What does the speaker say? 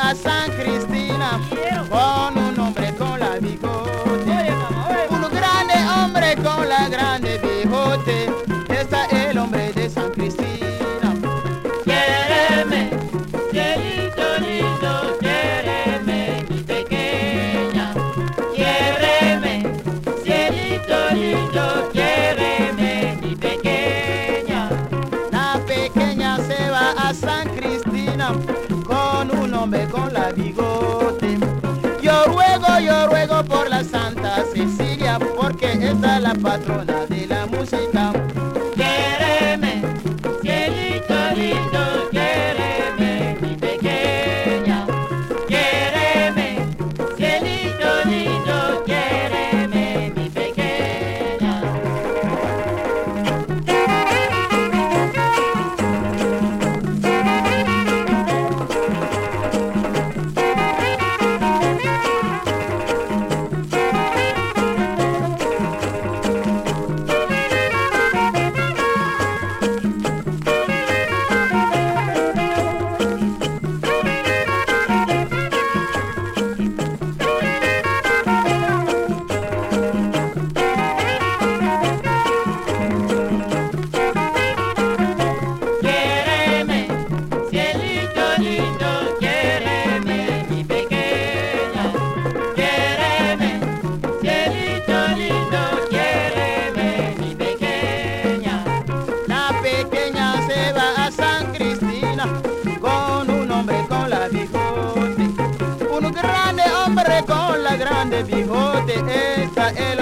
a San Cristina con un hombre con la bigote, un grande hombre con la gran con la bigote. Yo ruego, yo ruego por la Santa Cecilia, porque esta es la patrona. bande bigote, esta es